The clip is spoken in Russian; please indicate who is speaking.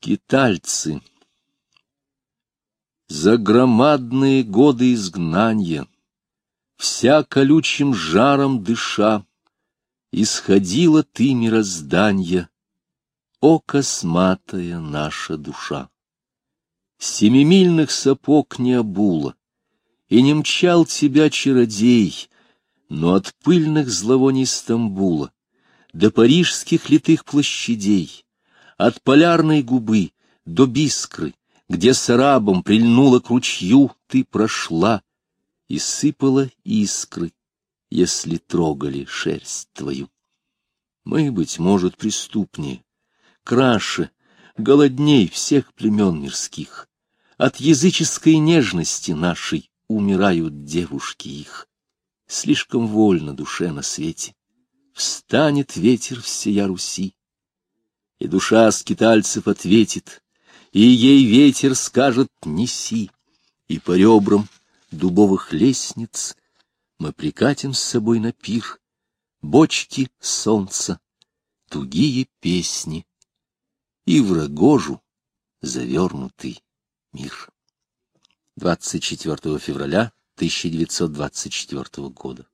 Speaker 1: Скитальцы, за громадные годы изгнания, Вся колючим жаром дыша, Исходила ты мирозданья, О, косматая наша душа! Семимильных сапог не обула, И не мчал тебя чародей, Но от пыльных зловоний Стамбула До парижских литых площадей от полярной губы до бискры, где с арабом прильнула к ручью, ты прошла и сыпала искры, если трогали шерсть твою. Мы, быть может, преступнее, краше, голодней всех племен мирских. От языческой нежности нашей умирают девушки их. Слишком вольно душе на свете. Встанет ветер всея Руси, и душа скитальцев ответит, и ей ветер скажет «неси», и по ребрам дубовых лестниц мы прикатим с собой на пир бочки солнца, тугие песни и в завернутый мир. 24 февраля 1924 года.